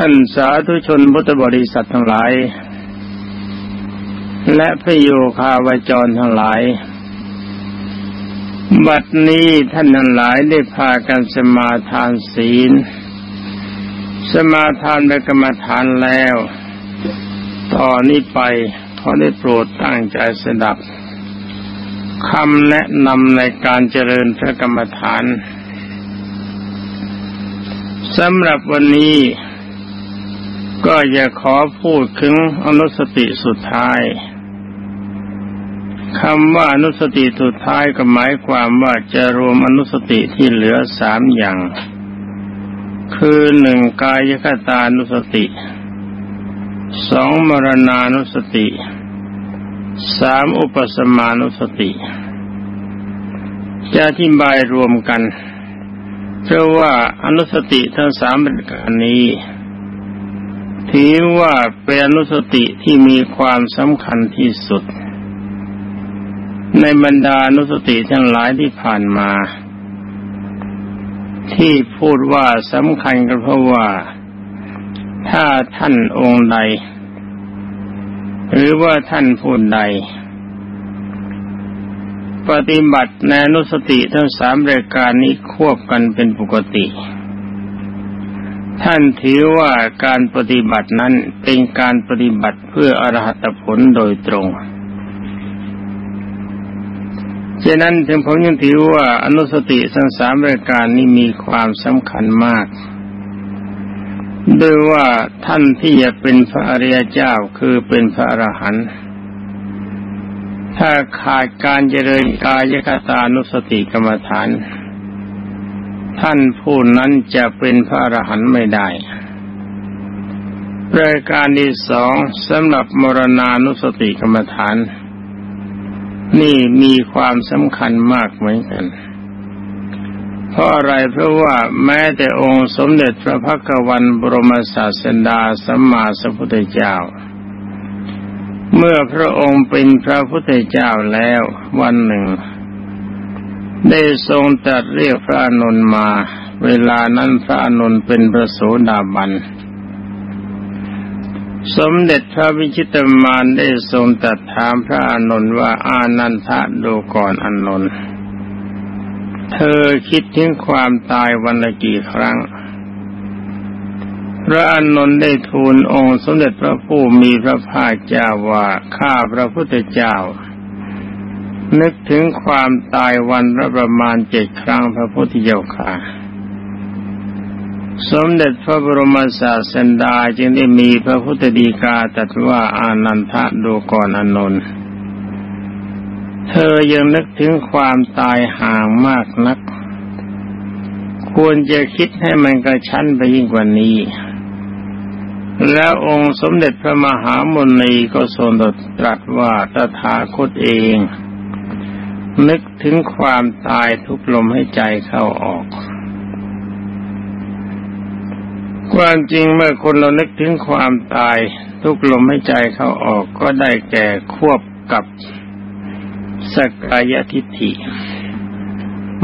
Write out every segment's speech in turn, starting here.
ท่านสาธุชนพุทธบริษัททั้งหลาย และพระโยคาวจรทั้งหลาย บัดนี้ท่านทั้งหลายได้พากันสมาทานศีล สมาทานในกรรมฐานแล้ว ต่อนนี้ไปขอได้โปรดตั้งใจสดับคำแนะนำในการเจริญพระกรรมฐานสำหรับวันนี้ ก็จะขอพูดถึงอนุสติสุดท้ายคำว่าอนุสติสุดท้ายก็หมายความว่าจะรวมอนุสติที่เหลือสามอย่าง คือหนึ่งกายคตานุสติสองมรณานุสติสามอุปสมานุสติ จะอธิบายรวมกันเพราะว่าอนุสติทั้งสามประการนี้ ถือว่าเป็นอนุสติที่มีความสำคัญที่สุด ในบรรดาอนุสติทั้งหลายที่ผ่านมา ที่พูดว่าสำคัญก็เพราะว่าถ้าท่านองค์ใด หรือว่าท่านผู้ใด ปฏิบัติในนุสติทั้งสามรายการนี้ควบกันเป็นปกติ ท่านถือว่าการปฏิบัตินั้นเป็นการปฏิบัติเพื่ออรหัตผลโดยตรงฉะนั้นถึงผมยังถือว่าอนุสติสังสามรายการนี้มีความสำคัญมากโดยว่าท่านที่จะเป็นพระอริยเจ้าคือเป็นพระอรหันต์ถ้าขาดการเจริญกายคตานุสติกรรมฐาน ท่านผู้นั้นจะเป็นพระอรหันต์ไม่ได้รายการที่สองสำหรับมรณานุสติกรรมฐาน นี่มีความสำคัญมากเหมือนกัน เพราะอะไรเพราะว่าแม้แต่องค์สมเด็จพระพักวันบรมศาสดาสัมมาสัมพุทธเจ้า เมื่อพระองค์เป็นพระพุทธเจ้าแล้ววันหนึ่ง ได้ทรงตัดเรียกพระอนุนมา เวลานั้นพระอนุนเป็นพระโสดาบัน สมเด็จพระวิชิตมารได้ทรงตัดถามพระอนุนว่าอานันทะดูก่อนอนุนเธอคิดถึงความตายวันละกี่ครั้ง พระอนุนได้ทูลองค์สมเด็จพระผู้มีพระภาคเจ้าว่าข้าพระพุทธเจ้า นึกถึงความตายวันละประมาณเจ็ดครั้งพระพุทธเจ้าค่ะ สมเด็จพระบรมศาสดาจึงได้มีพระพุทธดีกาตรัสว่าอานันทะดูก่อนอนนท์เธอยังนึกถึงความตายห่างมากนัก ควรจะคิดให้มันกระชั้นไปยิ่งกว่านี้ แล้วองค์สมเด็จพระมหามุนีก็ทรงตรัสว่าตถาคตเอง นึกถึงความตายทุกลมให้ใจเข้าออก ความจริงเมื่อคนเรานึกถึงความตายทุกลมให้ใจเข้าออกก็ได้แก่ควบกับสกายทิฏฐิ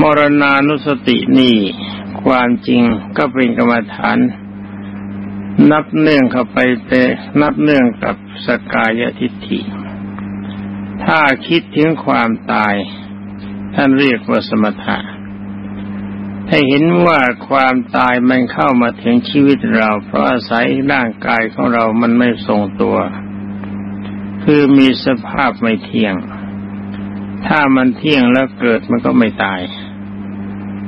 มรณานุสตินี่ความจริงก็เป็นกรรมฐาน นับเนื่องเข้าไปเตนับเนื่องกับสกายทิฏฐิ ถ้าคิดถึงความตาย ท่านเรียกว่าสมถะให้เห็นว่าความตายมันเข้ามาถึงชีวิตเรา เพราะอาศัยร่างกายของเรามันไม่ทรงตัว คือมีสภาพไม่เที่ยง ถ้ามันเที่ยงแล้วเกิดมันก็ไม่ตาย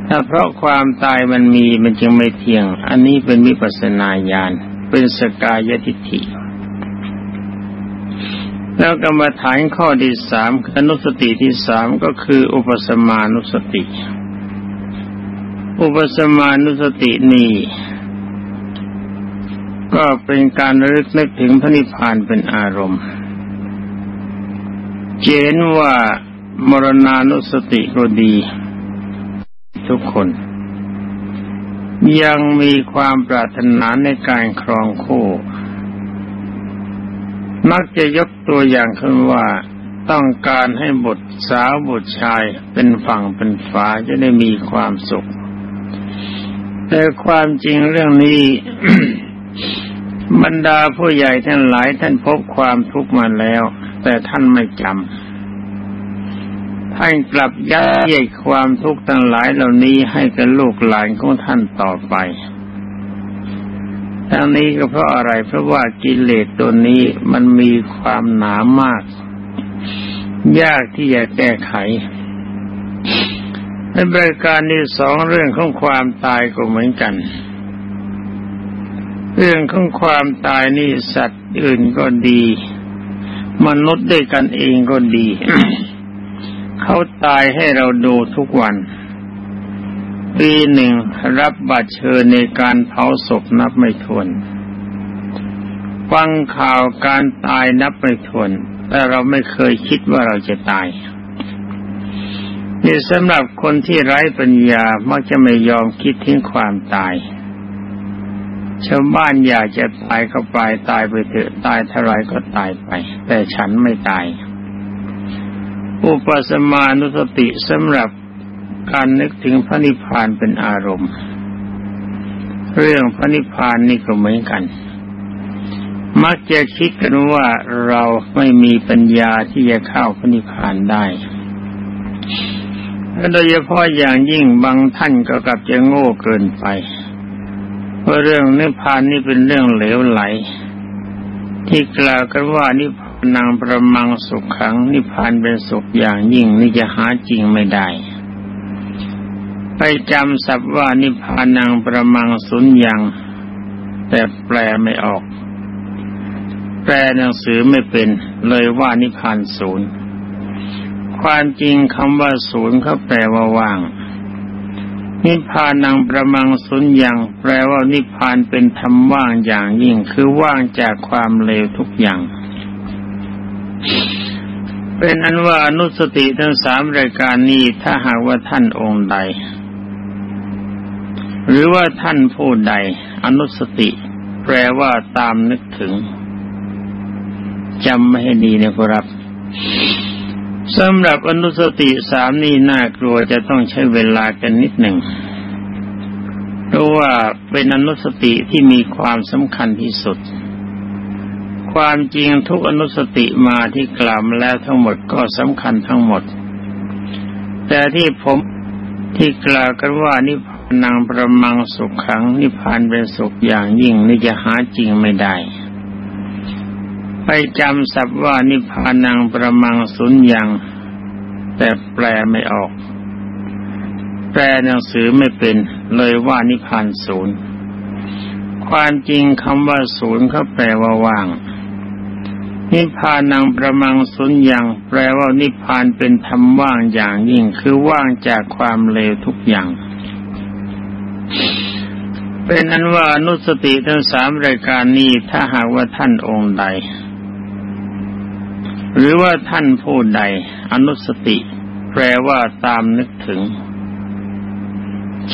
ถ้าเพราะความตายมันมีมันจึงไม่เที่ยง อันนี้เป็นวิปัสสนาญาณ เป็นสกายทิฏฐิ แล้วกรรมฐานข้อที่สามอนุสติที่สามก็คือ อุปสมานุสติ อุปสมานุสตินี่ก็เป็นการรึกนึกถึงพระนิพพานเป็นอารมณ์เจนว่ามรณานุสติก็ดี ทุกคน ยังมีความปรารถนาในการครองคู่ มักจะยกตัวอย่างขึ้นว่าต้องการให้บุตรสาวบุตรชายเป็นฝั่งเป็นฝาจะได้มีความสุข แต่ความจริงเรื่องนี้ บรรดาผู้ใหญ่ทั้งหลายท่านพบความทุกข์มาแล้ว แต่ท่านไม่จำท่านกลับยัดเยียดความทุกข์ทั้งหลายเหล่านี้ให้กับลูกหลานของท่านต่อไป ทั้งนี้ก็เพราะอะไรเพราะว่ากิเลสตัวนี้มันมีความหนามาก ยากที่จะแก้ไขในบริการที่สองเรื่องของความตายก็เหมือนกัน เรื่องของความตายนี่สัตว์อื่นก็ดี มนุษย์ด้วยกันเองก็ดี เขาตายให้เราดูทุกวัน ปีหนึ่งรับบัตรเชิญในการเผาศพนับไม่ถ้วน ฟังข่าวการตายนับไม่ถ้วน แต่เราไม่เคยคิดว่าเราจะตายนี่สำหรับคนที่ไร้ปัญญามักจะไม่ยอมคิดทิ้งความตายชาวบ้านอยากจะตายก็ไปตายไปเถอะตายเท่าไรก็ตายไป แต่ฉันไม่ตาย อุปสมานุสติสำหรับ การนึกถึงพระนิพพานเป็นอารมณ์ เรื่องพระนิพพานนี่ก็เหมือนกัน มักจะคิดกันว่าเราไม่มีปัญญาที่จะเข้าพระนิพพานได้โดยเฉพาะอย่างยิ่งบางท่านก็กลับจะโง่เกินไปเพราะเรื่องนิพพานนี่เป็นเรื่องเหลวไหล ที่กล่าวกันว่านิพพานังประมังสุขขังนิพพานเป็นสุขอย่างยิ่งนี่จะหาจริงไม่ได้ ไปจำศัพท์ว่านิพานังประมังสุญญัง แต่แปลไม่ออก แปลหนังสือไม่เป็นเลยว่านิพานศูนย์ ความจริงคำว่าศูนย์เขาแปลว่าว่าง นิพานังประมังสุญญัง แปลว่านิพพานเป็นธรรมว่างอย่างยิ่งคือว่างจากความเลวทุกอย่างเป็นอันว่านุสติทั้งสามรายการนี้ถ้าหากว่าท่านองค์ใด หรือว่าท่านผู้ใดอนุสติ แปลว่าตามนึกถึงจำไม่ให้ดีนะครับสำหรับอนุสติสามนี่น่ากลัวจะต้องใช้เวลากันนิดหนึ่งเพราะว่าเป็นอนุสติที่มีความสำคัญที่สุด ความจริงทุกอนุสติมาที่กล่าวมาแล้วทั้งหมดก็สำคัญทั้งหมด แต่ที่ผมที่กล่าวกันว่านิพพ นังประมังสุขขังนิพพานเป็นสุขอย่างยิ่งนี่จะหาจริงไม่ได้ไปจำศัพท์ว่านิพพานังประมังสุญญ์ยังแต่แปลไม่ออก แปลหนังสือไม่เป็นเลยว่านิพพานศูนย์ความจริงคำว่าศูนย์เขาแปลว่าว่าง นิพพานังประมังสุญญ์ยังแปลว่านิพพานเป็นธรรมว่างอย่างยิ่งคือว่างจากความเลวทุกอย่าง เป็นอันว่านุสติทั้งสามรายการนี้ถ้าหากว่าท่านองค์ใด หรือว่าท่านผู้ใด อนุสติ แปลว่าตามนึกถึง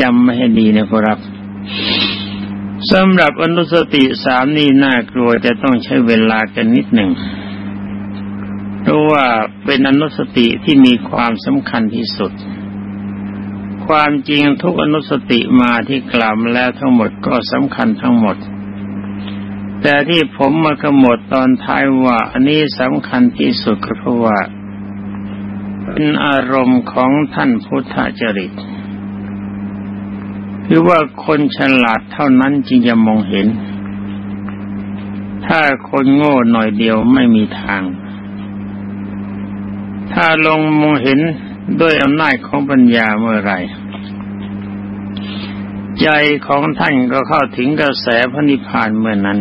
จำไม่ให้ดีนะครับสำหรับอนุสติสามนี่น่ากลัวจะต้องใช้เวลากันนิดหนึ่งเพราะว่าเป็นอนุสติที่มีความสำคัญที่สุด ความจริงทุกอนุสติมาที่กล่าวมาแล้วทั้งหมดก็สำคัญทั้งหมด แต่ที่ผมมาขมวดตอนท้ายว่า อันนี้สำคัญที่สุดก็เพราะว่า เป็นอารมณ์ของท่านพุทธจริตคือว่าคนฉลาดเท่านั้นจึงจะมองเห็น ถ้าคนโง่หน่อยเดียวไม่มีทาง ถ้าลงมองเห็น ด้วยอำนาจของปัญญาเมื่อไรใจของท่านก็เข้าถึงกระแสพระนิพพานเมื่อนั้น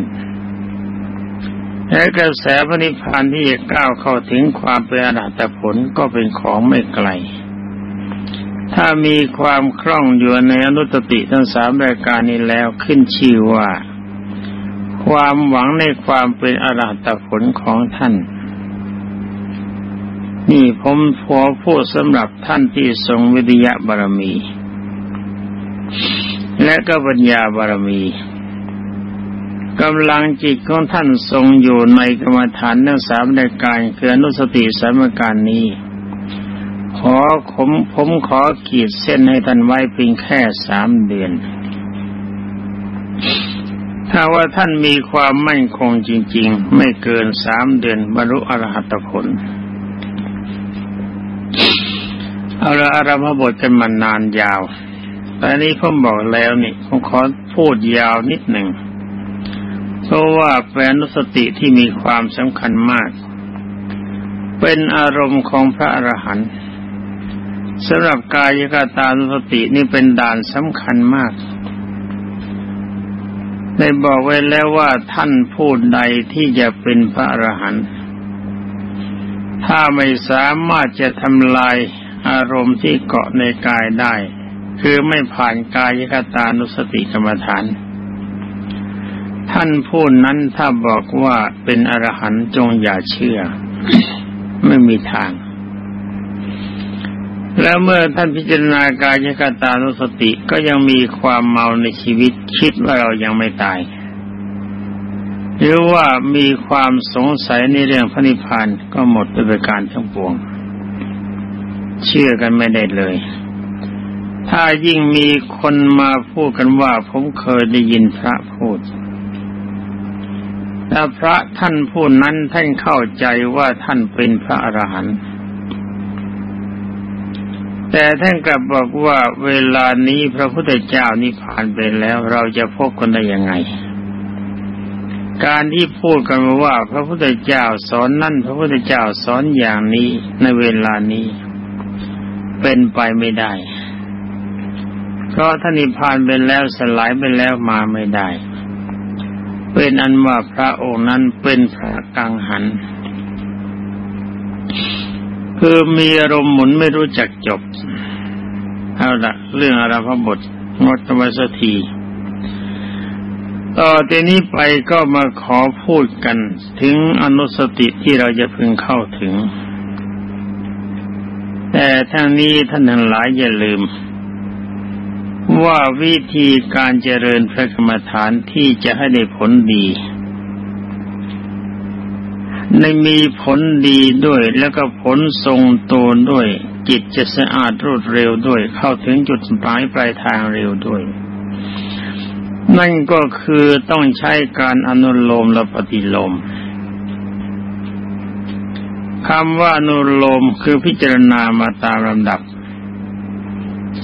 และกระแสพระนิพพานที่จะก้าวเข้าถึงความเป็นอรหัตผลก็เป็นของไม่ไกล ถ้ามีความคล่องอยู่ในอนุตติทั้งสามรายการนี้แล้วขึ้นชื่อว่า ความหวังในความเป็นอรหัตผลของท่าน นี่ผมขอพูดสำหรับท่านที่ทรงวิทยาบารมี และก็ปัญญาบารมีกำลังจิตของท่านทรงอยู่ในกรรมฐานทั้งสามในการคืออนุสติสามการนี้ ขอผมผมขอขีดเส้นให้ท่านไว้เพียงแค่สามเดือน ถ้าว่าท่านมีความมั่นคงจริง ๆ ไม่เกินสามเดือนบรรลุอรหัตผล เอาละอารมบทกันมานานยาวแต่นี้ผมบอกแล้วนี่ผมขอพูดยาวนิดหนึ่ง เพราะว่าเป็นนุสติที่มีความสำคัญมาก เป็นอารมณ์ของพระอรหันต์สำหรับกายกตานุสตินี่เป็นด่านสำคัญมากได้บอกไว้แล้วว่าท่านพูดใดที่จะเป็นพระอรหันต์ถ้าไม่สามารถจะทำลาย อารมณ์ที่เกาะในกายได้ คือไม่ผ่านกายกตานุสติกรรมฐาน ท่านพูดนั้นถ้าบอกว่าเป็นอรหันต์จงอย่าเชื่อ ไม่มีทาง แล้วเมื่อท่านพิจารณากายกตานุสติก็ยังมีความเมาในชีวิตคิดว่าเรายังไม่ตายหรือว่ามีความสงสัยในเรื่องพระนิพพานก็หมดไปประการทั้งปวง เชื่อกันไม่ได้เลย ถ้ายิ่งมีคนมาพูดกันว่าผมเคยได้ยินพระพูดแต่พระท่านพูดนั้นท่านเข้าใจว่าท่านเป็นพระอรหันต์แต่ท่านกลับบอกว่าเวลานี้พระพุทธเจ้านิพพานไปแล้วเราจะพบกันได้ยังไง การที่พูดกันว่าพระพุทธเจ้าสอนนั่นพระพุทธเจ้าสอนอย่างนี้ในเวลานี้ เป็นไปไม่ได้เพราะท่านิพพานไปแล้วสลายไปแล้วมาไม่ได้ เป็นอันว่าพระองค์นั้นเป็นพระกังหัน คือมีอารมณ์หมุนไม่รู้จักจบ เอาละเรื่องอาราพบทงดไว้สักทีต่อทีนี้ไปก็มาขอพูดกันถึงอนุสติที่เราจะพึงเข้าถึง แต่ทั้งนี้ท่านทั้งหลายอย่าลืม ว่าวิธีการเจริญพระกรรมฐานที่จะให้ได้ผลดีในมีผลดีด้วยแล้วก็ผลทรงตัวด้วย จิตจะสะอาดรวดเร็วด้วย เข้าถึงจุดหมายปลายทางเร็วด้วย นั่นก็คือต้องใช้การอนุโลมและปฏิโลม คำว่านุโลมคือพิจารณามาตามลำดับ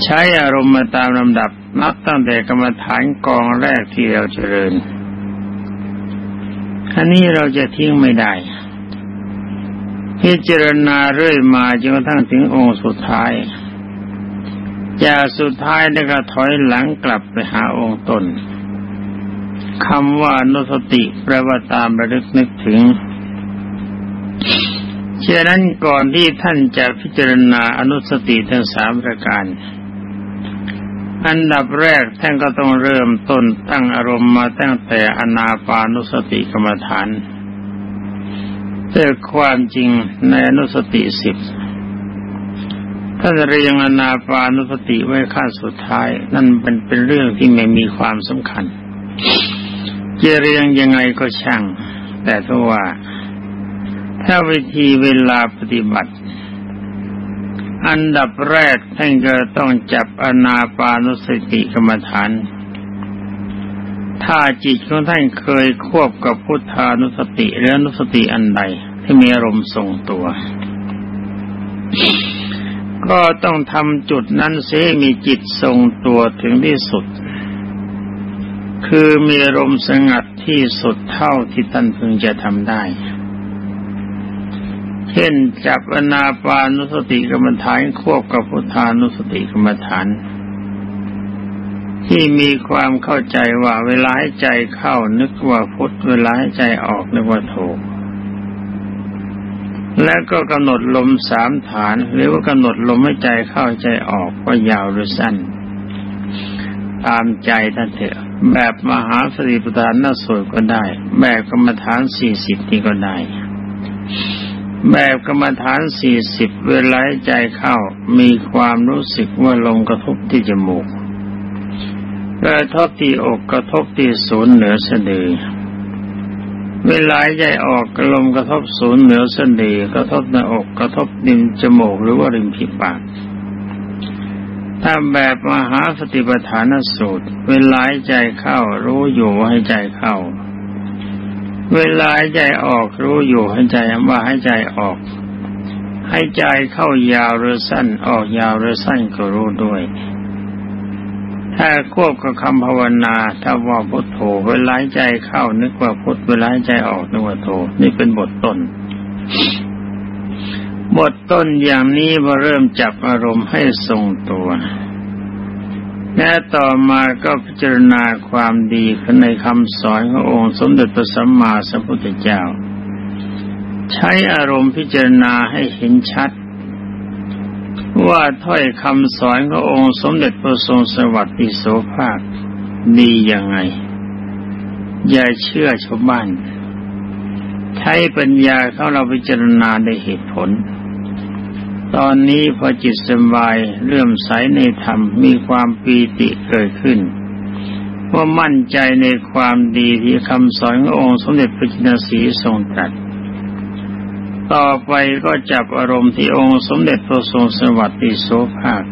ใช้อารมณ์มาตามลำดับ นับตั้งแต่กรรมฐานกองแรกที่เราเจริญอันนี้เราจะทิ้งไม่ได้ พิจารณาเรื่อยมาจนกระทั่งถึงองค์สุดท้ายจากสุดท้ายแล้วก็ถอยหลังกลับไปหาองค์ตนคำว่านุสติแปลว่าตามระลึกนึกถึง ฉะนั้นก่อนที่ท่านจะพิจารณาอนุสติทั้งสามประการ อันดับแรกท่านก็ต้องเริ่มต้นตั้งอารมณ์มาตั้งแต่อนาปานุสติกรรมฐานแต่ความจริงในอนุสติสิบท่านเรียงอนาปานุสติไว้ขั้นสุดท้าย นั่นเป็นเป็นเรื่องที่ไม่มีความสำคัญจะเรียงยังไงก็ช่าง แต่ถ้าว่า ถ้าวิธีเวลาปฏิบัติ อันดับแรกท่านก็ต้องจับอนาปานุสติกรรมฐาน ถ้าจิตของท่านเคยควบกับพุทธานุสติหรือนุสติอันใดที่มีอารมณ์ทรงตัว ก็ต้องทำจุดนั้นเสมีจิตทรงตัวถึงที่สุด คือมีอารมณ์สงัดที่สุดเท่าที่ท่านพึงจะทำได้ ช่นจับอนาปานุสติกรรมฐานควบกับพุทธานุสติกรรมฐาน ที่มีความเข้าใจว่าเวลาให้ใจเข้านึกว่าพุทธเวลาให้ใจออกนึกว่าโทและก็กำหนดลมสามฐาน หรือว่ากำหนดลมให้ใจเข้าใจออกก็ยาวหรือสั้น ตามใจท่านเถอะ แบบมหาสติปัฏฐานน่าสวยก็ได้ แบบกรรมฐานสี่สิบนี่ก็ได้ แบบกรรมฐานสี่สิบเวลาใจเข้า มีความรู้สึกว่าลงกระทบที่จมูกกระทบที่อกกระทบที่ศูนย์เหนือสะดือ เวลาใจออกลมกระทบศูนย์เหนือสะดือกระทบหน้าอกกระทบดินจมูกหรือว่าริมฝีปากถ้าแบบมหาสติปัฏฐานสูตร เวลาใจเข้ารู้อยู่ว่าให้ใจเข้า เวลาใจออกรู้อยู่ให้ใจว่าให้ใจออก ให้ใจเข้ายาวหรือสั้นออกยาวหรือสั้นก็รู้ด้วย ถ้าควบกับคำภาวนาถ้าว่าพุทโธเวลาใจเข้านึกว่าพุทเวลาใจออกนึกว่าโธนี่เป็นบทต้น บทต้นอย่างนี้มาเริ่มจับอารมณ์ให้ทรงตัว และต่อมาก็พิจารณาความดีในคำสอนขององค์สมเด็จพระสัมมาสัมพุทธเจ้า ใช้อารมณ์พิจารณาให้เห็นชัด ว่าถ้อยคำสอนขององค์สมเด็จพระทรงสวัสดิโสภาคดียังไง อย่าเชื่อชาวบ้าน ใช้ปัญญาเขาเราพิจารณาในเหตุผล ตอนนี้พอจิตสบายเลื่มใสในธรรมมีความปีติเกิดขึ้นว่ามั่นใจในความดีที่คำสอนขององค์สมเด็จพระจินสีทรงตรัสต่อไปก็จับอารมณ์ที่องค์สมเด็จพระทรงสวัสดิโสภาค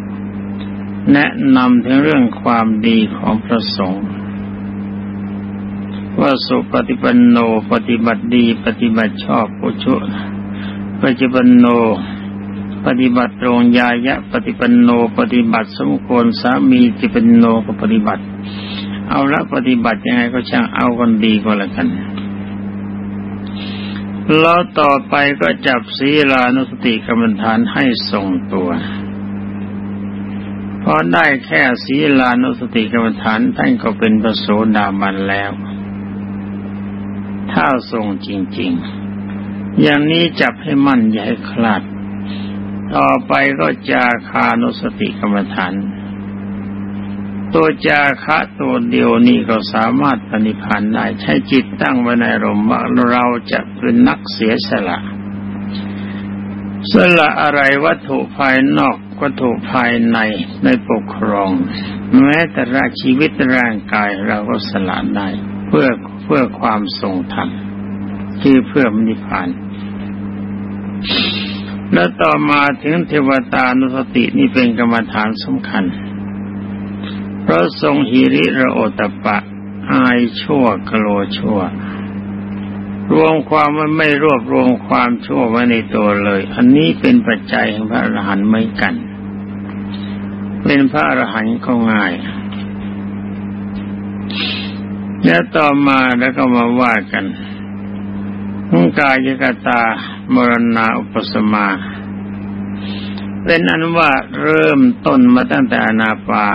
แนะนำถึงเรื่องความดีของพระสงฆ์ว่าสุปฏิปันโนปฏิบัติดีปฏิบัติชอบปุชุปฏิปันโน ปฏิบัติตรงยายะ ปฏิปันโนปฏิบัติสมควรสามีจิปันโนก็ปฏิบัติ เอาละปฏิบัติยังไงก็ช่างเอากันดีก็แล้วกันแล้วต่อไปก็จับศีลานุสติกรรมฐานให้ทรงตัวพอได้แค่ศีลานุสติกรรมฐานท่านก็เป็นประโสดาบันแล้ว ถ้าทรงจริง ๆ อย่างนี้จับให้มั่นอย่าให้คลาด ต่อไปก็จาคานุสติกรรมฐาน ตัวจาคะตัวเดียวนี่ก็สามารถปณิพันธ์ได้ใช้จิตตั้งไว้ในรมว่าเราจะเป็นนักเสียสละ สละอะไรวัตถุภายนอกวัตถุภายในในปกครอง แม้แต่ราชีวิตร่างกายเราก็สละได้เพื่อเพื่อความทรงธรรมคือเพื่อมนิพพาน แล้วต่อมาถึงเทวตานุสตินี่เป็นกรรมฐานสำคัญ เพราะทรงหิริระโอตปะ อายชั่วกโลชั่ว รวมความว่าไม่รวบรวมความชั่วไว้ในตัวเลย อันนี้เป็นปัจจัยของพระอรหันต์ไม่กัน เป็นพระอรหันต์ก็ง่าย แล้วต่อมาแล้วก็มาว่ากัน หุงกายกตามรณาอุปสมาเป็นอันว่าเริ่มต้นมาตั้งแต่อนาปา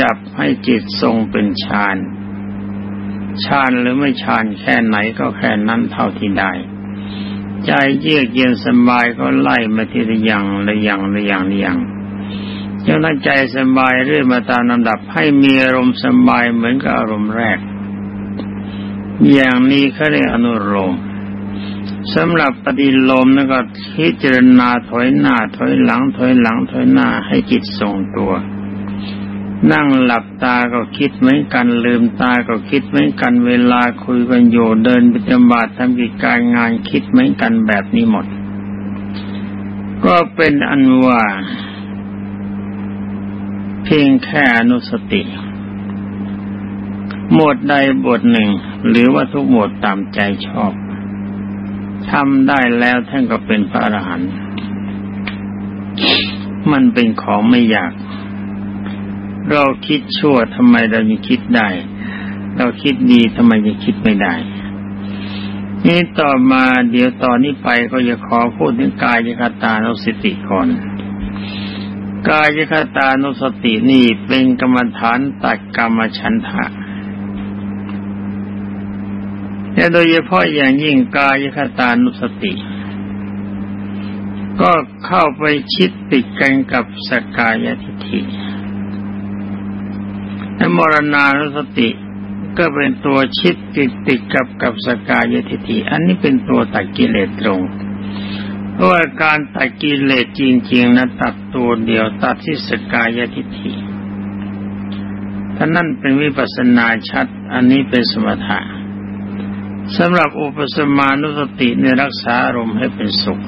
จับให้จิตทรงเป็นฌานฌานหรือไม่ฌานแค่ไหนก็แค่นั้นเท่าที่ได้ ใจเยือกเย็นสบายก็ไล่มาทีละอย่างละอย่างละอย่างละอย่างจนใจสบายเรื่อยมาตามลำดับให้มีอารมณ์สบายเหมือนกับอารมณ์แรก อย่างนี้เขาเรียกอนุโลม สำหรับปฏิโลมนั่นก็พิจารณาถอยหน้าถอยหลังถอยหลังถอยหน้าให้จิตทรงตัว นั่งหลับตาก็คิดเหมือนกัน ลืมตาก็คิดเหมือนกันเวลาคุยกันอยู่เดินปฏิบัติทำกิจการงานคิดเหมือนกันแบบนี้หมด ก็เป็นอันว่า เพียงแค่อนุสติ หมวดใดบทหนึ่ง หรือว่าทุกหมวดตามใจชอบ ทำได้แล้วท่านก็เป็นพระอรหันต์มันเป็นของไม่ยาก เราคิดชั่วทำไมเราจะคิดได้ เราคิดดีทำไมจะคิดไม่ได้ นี่ต่อมาเดี๋ยวตอนนี้ไปก็จะขอพูดถึงกายคตานุสติก่อนกายคตานุสตินี่เป็นกรรมฐานตัดกรรมฉันทะ และโดยเฉพาะอย่างยิ่งกายคตานุสติ ก็เข้าไปชิดติดกันกับสกายทิฏฐิและมรณานุสติก็เป็นตัวชิดติดติดกับกับสกายทิฏฐิอันนี้เป็นตัวตัดกิเลสตรงเพราะว่าการตัดกิเลสจริง ๆนะตัดตัวเดียวตัดที่สกายทิฏฐิท่านั่นเป็นวิปัสสนาชัด อันนี้เป็นสมถะ สำหรับอุปสมานุสติในรักษาอารมณ์ให้เป็นสุข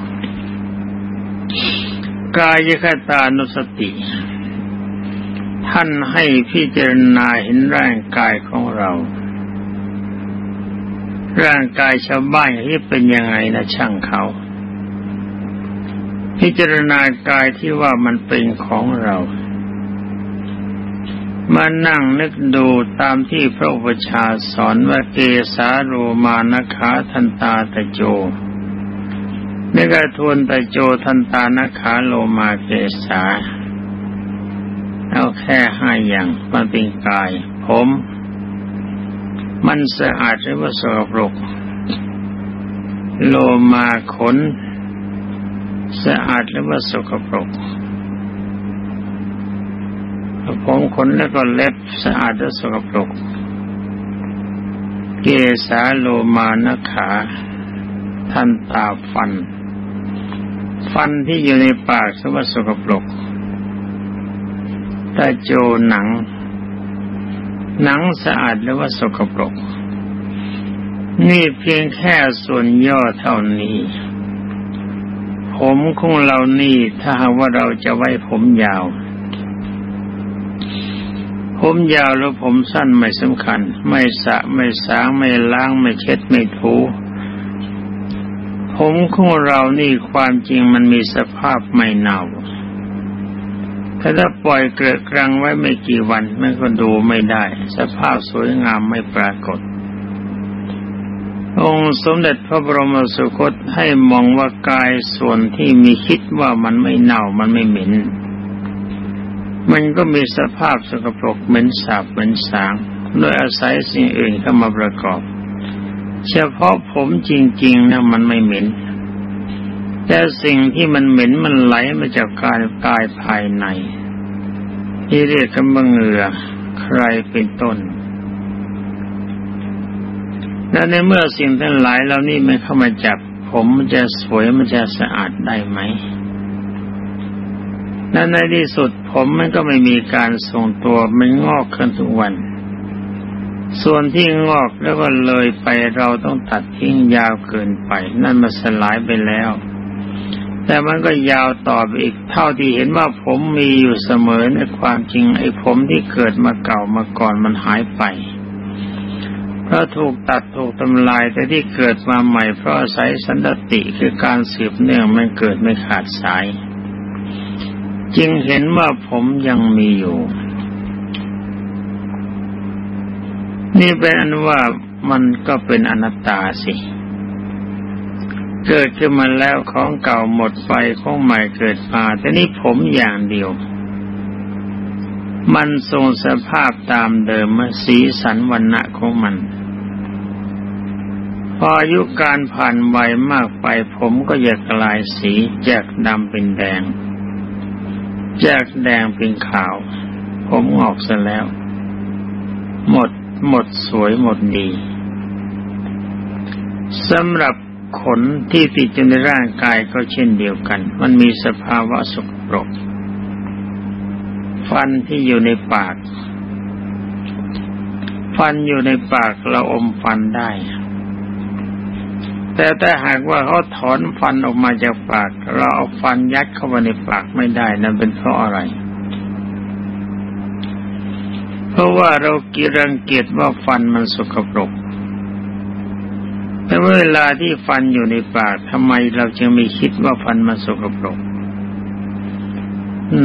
กายคตานุสติ ท่านให้พิจารณาเห็นร่างกายของเรา ร่างกายชาวบ้านที่เป็นยังไงนะช่างเขา พิจารณากายที่ว่ามันเป็นของเรา มานั่งนึกดูตามที่พระอุปชาสอนว่าเกสาโรมานคาทันตาตะโจนึกทวนตะโจทันตานขาโลมาเกสา เอาแค่ห้าอย่างมันเป็นกาย ผม มันสะอาดหรือว่าสกปรกโลมาขน สะอาดหรือว่าสกปรก ผมขนแล้วก็เล็บสะอาดและสกปรก เกสาโลมานขาท่านตาฟัน ฟันที่อยู่ในปากสวัสกปรกตาโจหนัง หนังสะอาดหรือว่าสกปรก นี่เพียงแค่ส่วนย่อเท่านี้ ผมของเรานี่ถ้าหากว่าเราจะไว้ผมยาว ผมยาวแล้วผมสั้นไม่สำคัญ ไม่สะไม่สางไม่ล้างไม่เช็ดไม่ถูผมของเรานี่ความจริงมันมีสภาพไม่เน่าถ้าถ้าปล่อยเกลือกรังไว้ไม่กี่วันมันก็ดูไม่ได้ สภาพสวยงามไม่ปรากฏ องค์สมเด็จพระบรมสุคตให้มองว่ากายส่วนที่มีคิดว่ามันไม่เน่ามันไม่เหม็น มันก็มีสภาพสกปรกเหม็นสาบเหม็นสางโดยอาศัยสิ่งอื่นเข้ามาประกอบ เฉพาะผมจริงๆนะมันไม่เหม็น แต่สิ่งที่มันเหม็นมันไหลมาจากกายกายภายในที่เรียกกันว่าเหงื่อใครเป็นต้น และในเมื่อสิ่งทั้งหลายเหล่านี้ไม่เข้ามาจับ ผมมันจะสวยมันจะสะอาดได้ไหม และในที่สุดผมมันก็ไม่มีการทรงตัวมันงอกขึ้นทุกวัน ส่วนที่งอกแล้วก็เลยไปเราต้องตัดทิ้งยาวเกินไป นั่นมันสลายไปแล้ว แต่มันก็ยาวต่อไปอีกเท่าที่เห็นว่าผมมีอยู่เสมอในความจริงไอ้ผมที่เกิดมาเก่ามาก่อนมันหายไปเพราะถูกตัดถูกทำลายแต่ที่เกิดมาใหม่เพราะอาศัยสันติคือการสืบเนื่องมันเกิดไม่ขาดสาย จึงเห็นว่าผมยังมีอยู่ นี่เป็นอันว่ามันก็เป็นอนัตตาสิ เกิดขึ้นมาแล้วของเก่าหมดไปของใหม่เกิดมาแต่นี่ผมอย่างเดียว มันทรงสภาพตามเดิมสีสันวันณะของมัน พออายุการผ่านไปมากไปผมก็จะกลายสีจากดำเป็นแดง จากแดงเป็นขาว ผมงอกซะแล้ว หมดหมดสวยหมดดีสำหรับขนที่ติดอยู่ในร่างกายก็เช่นเดียวกัน มันมีสภาวะสกปรก ฟันที่อยู่ในปาก ฟันอยู่ในปากเราอมฟันได้ แต่ถ้าหากว่าเขาถอนฟันออกมาจากปาก เราเอาฟันยัดเข้าไปในปากไม่ได้นั่นเป็นเพราะอะไร เพราะว่าเรากีรังเกียจว่าฟันมันสกปรกแต่เวลาที่ฟันอยู่ในปากทำไมเราจึงไม่คิดว่าฟันมันสกปรก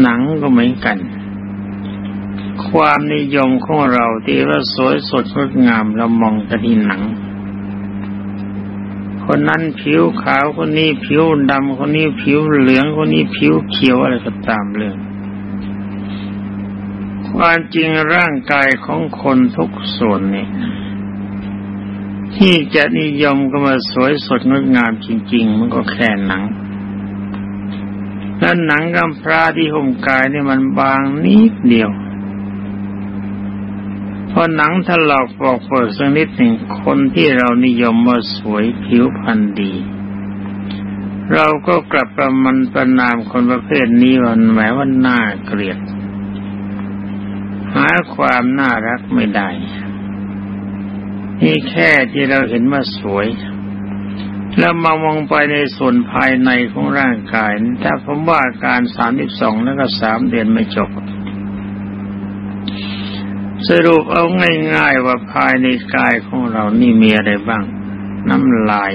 หนังก็เหมือนกัน ความนิยมของเราที่ว่าสวยสดงดงามเรามองแต่ที่หนัง คนนั้นผิวขาวคนนี้ผิวดำคนนี้ผิวเหลืองคนนี้ผิวเขียวอะไรก็ตามเรื่อง ความจริงร่างกายของคนทุกส่วนนี่ที่จะนิยมก็มาสวยสดงดงามจริง ๆ มันก็แค่หนังและหนังกำพร้าที่ห่มกายนี่มันบางนิดเดียว พอหนังถลอกปอกเปิดสักนิดหนึ่งคนที่เรานิยมว่าสวยผิวพรรณดี เราก็กลับประมันประนามคนประเภทนี้วันแหมว่าน่าเกลียด หาความน่ารักไม่ได้ นี่แค่ที่เราเห็นว่าสวย แล้วมามองไปในส่วนภายในของร่างกาย ถ้าผมว่าการสามสิบสองแล้วก็สามเดือนไม่จบ สรุปเอาง่ายๆว่าภายในกายของเรานี่มีอะไรบ้าง น้ำลาย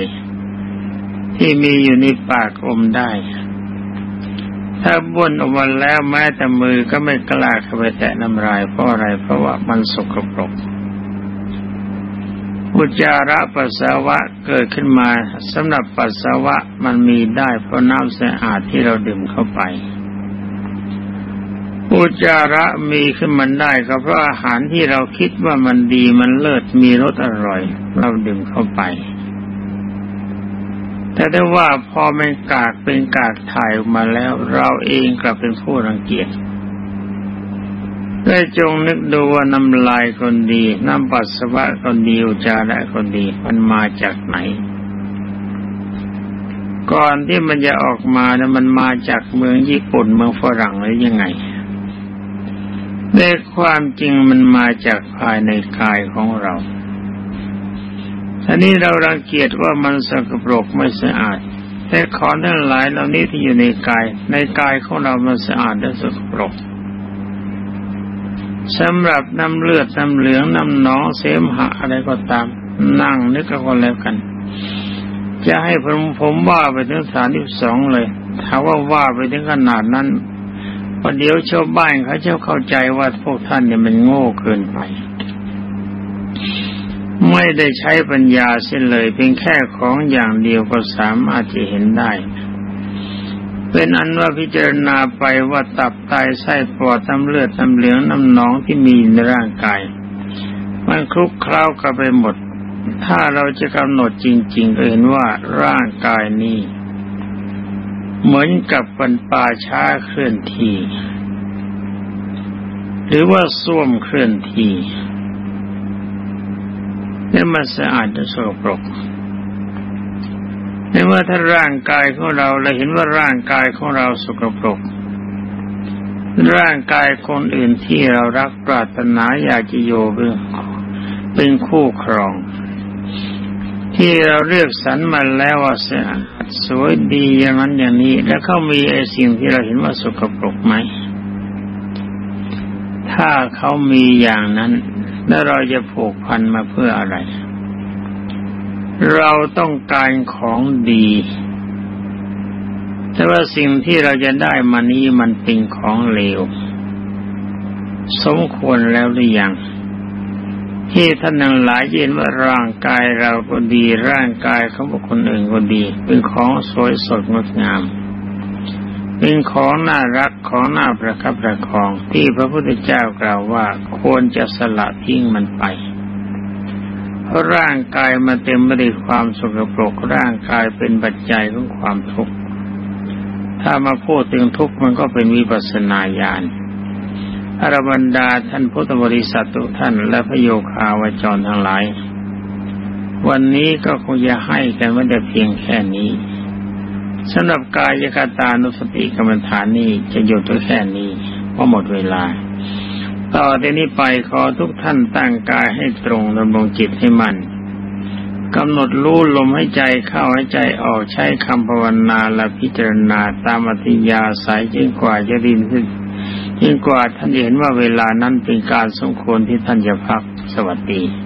ที่มีอยู่ในปากอมได้ ถ้าบ้วนออกมาแล้วแม้แต่มือก็ไม่กล้าเข้าไปแตะน้ำลายเพราะอะไรเพราะว่ามันสกปรกอุจจาระปัสสาวะเกิดขึ้นมาสำหรับปัสสาวะมันมีได้เพราะน้ำสะอาดที่เราดื่มเข้าไป อุจาระมีขึ้นมันได้ก็เพราะอาหารที่เราคิดว่ามันดีมันเลิศมีรสอร่อย เราดื่มเข้าไป แต่ได้ว่าพอมันกากเป็นกากถ่ายออกมาแล้ว เราเองกลับเป็นผู้รังเกียจได้จงนึกดูว่าน้ำลายคนดี น้ำปัสสาวะคนดีอุจาระคนดีมันมาจากไหน ก่อนที่มันจะออกมานะมันมาจากเมืองญี่ปุ่นเมืองฝรั่งหรือยังไง ในความจริงมันมาจากภายในกายของเราทีนี้เรารังเกียจว่ามันสกปรกไม่สะอาด แต่ของทั้งหลายเหล่านี้ที่อยู่ในกาย ในกายของเรามันสะอาดและสกปรกสำหรับน้ำเลือดน้ำเหลืองน้ำหนองเสมหะอะไรก็ตาม นั่งนึกกันแล้วกัน จะให้ผมผมว่าไปถึงสามที่สองเลยถ้าว่าว่าไปถึงขนาดนั้น ประเดี๋ยวชาวบ้านเขาจะเข้าใจว่าพวกท่านเนี่ยมันโง่เกินไป ไม่ได้ใช้ปัญญาเส้นเลยเพียงแค่ของอย่างเดียวก็สามารถจะเห็นได้ เป็นอันว่าพิจารณาไปว่าตับไตไส้ปอดน้ำเลือดน้ำเหลืองน้ำหนองที่มีในร่างกาย มันคลุกเคล้ากันไปหมด ถ้าเราจะกำหนดจริง ๆ ก็เห็นว่าร่างกายนี้ เหมือนกับป็นป่าช้าเคลื่อนที่ หรือว่าส้วมเคลื่อนที่นี่มันสะอาดจะสกปรกในเมื่อถ้าร่างกายของเราเราเห็นว่าร่างกายของเราสกปรก ร่างกายคนอื่นที่เรารักปรารถนาอยากจะโยเป็นเป็นคู่ครอง ที่เราเลือกสรรมาแล้วว่าส สวยดีอย่างนั้นอย่างนี้ แล้วเขามีไอ้สิ่งที่เราเห็นว่าสกปรกไหม ถ้าเขามีอย่างนั้น แล้วเราจะผูกพันมาเพื่ออะไร เราต้องการของดี แต่ว่าสิ่งที่เราจะได้มานี้มันเป็นของเลว สมควรแล้วหรือยัง ที่ท่านทั้งหลายเห็นว่าร่างกายเราก็ดี ร่างกายของบุคคลอื่นก็ดี เป็นของสวยสดงดงามเป็นของน่ารักของน่าประคับประคองที่พระพุทธเจ้ากล่าวว่าควรจะสละทิ้งมันไปเพราะร่างกายมาเต็มไปด้วยความสกปรกร่างกายเป็นปัจจัยของความทุกข์ถ้ามาพูดถึงทุกข์มันก็เป็นวิปัสนาญาณ อรบรรดาท่านพุทธบริษัททุกท่านและพระโยคาวจรทั้งหลาย วันนี้ก็คงจะให้กันว่าแต่เพียงแค่นี้สำหรับกายกตานุสติกรรมฐานนี้จะหยุดตัวแค่นี้เพราะหมดเวลา ต่อจากนี้ไปขอทุกท่านตั้งกายให้ตรงดำรงจิตให้มัน่นกำหนดรู้ลมให้ใจเข้าให้ใจออกใช้คำภาวนาและพิจารณาตามอธิยาสายยิ่งกว่าจะดินขึ้น ยิ่งกว่าท่านเห็นว่าเวลานั้นเป็นการสมควรที่ท่านจะพักสวัสดี